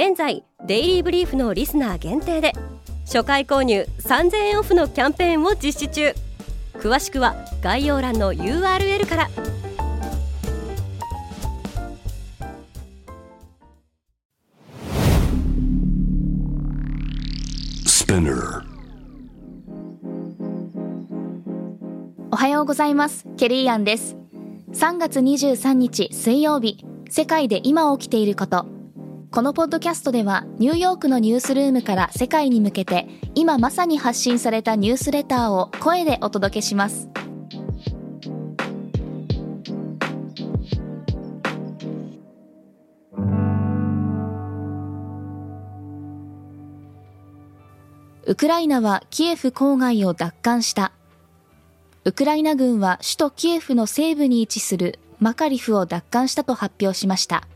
現在デイリーブリーフのリスナー限定で初回購入3000円オフのキャンペーンを実施中。詳しくは概要欄の URL から。おはようございます。ケリーアンです。3月23日水曜日世界で今起きていることこのポッドキャストではニューヨークのニュースルームから世界に向けて今まさに発信されたニュースレターを声でお届けします。ウクライナはキエフ郊外を奪還した。ウクライナ軍は首都キエフの西部に位置するマカリフを奪還したと発表しました。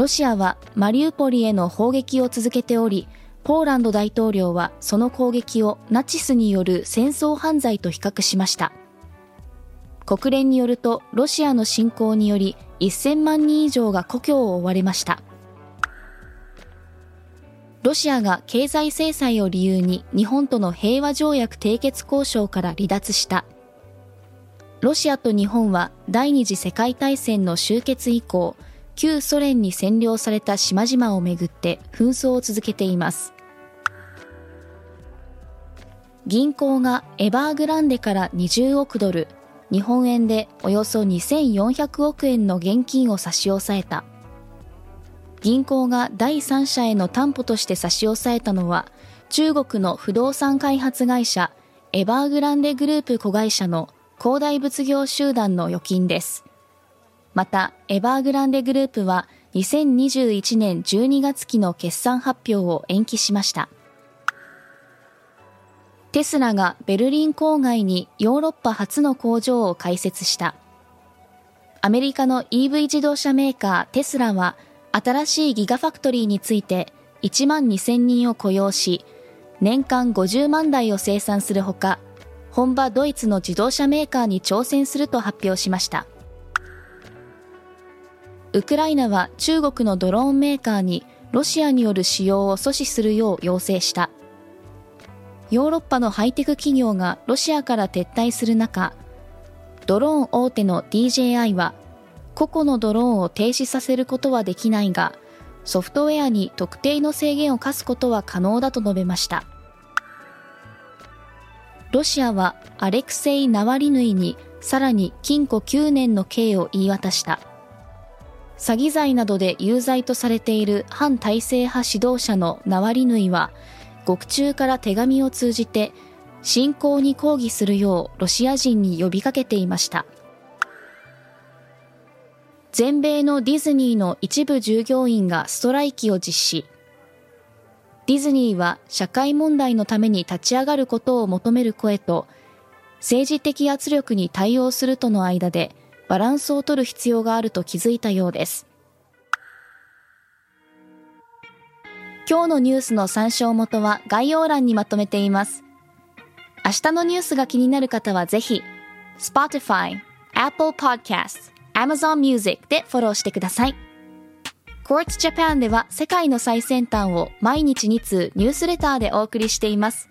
ロシアはマリウポリへの砲撃を続けており、ポーランド大統領はその攻撃をナチスによる戦争犯罪と比較しました。国連によるとロシアの侵攻により1000万人以上が故郷を追われました。ロシアが経済制裁を理由に日本との平和条約締結交渉から離脱した。ロシアと日本は第二次世界大戦の終結以降、旧ソ連に占領された島々をめぐって紛争を続けています。銀行がエバーグランデから20億ドル、日本円でおよそ2400億円の現金を差し押さえた。銀行が第三者への担保として差し押さえたのは、中国の不動産開発会社エバーグランデグループ子会社の恒大物業集団の預金です。また、エバーグランデグループは2021年12月期の決算発表を延期しました。テスラがベルリン郊外にヨーロッパ初の工場を開設した。アメリカの EV 自動車メーカーテスラは新しいギガファクトリーについて1万2000人を雇用し、年間50万台を生産するほか、本場ドイツの自動車メーカーに挑戦すると発表しました。ウクライナは中国のドローンメーカーにロシアによる使用を阻止するよう要請した。ヨーロッパのハイテク企業がロシアから撤退する中、ドローン大手の DJI は、個々のドローンを停止させることはできないが、ソフトウェアに特定の制限を課すことは可能だと述べました。ロシアはアレクセイ・ナワリヌイにさらに禁錮9年の刑を言い渡した。詐欺罪などで有罪とされている反体制派指導者のナワリヌイは、獄中から手紙を通じて、侵攻に抗議するようロシア人に呼びかけていました。全米のディズニーの一部従業員がストライキを実施。ディズニーは社会問題のために立ち上がることを求める声と、政治的圧力に対応するとの間でバランスを取る必要があると気づいたようです。今日のニュースの参照元は概要欄にまとめています。明日のニュースが気になる方はぜひ、Spotify、Apple Podcasts、Amazon Music でフォローしてください。Quartz Japan では世界の最先端を毎日2通ニュースレターでお送りしています。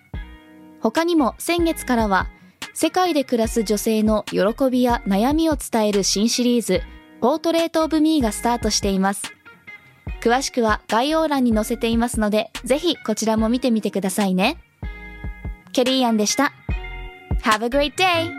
他にも先月からは世界で暮らす女性の喜びや悩みを伝える新シリーズ、ポートレートオブミーがスタートしています。詳しくは概要欄に載せていますので、ぜひこちらも見てみてくださいね。ケリーアンでした。Have a great day!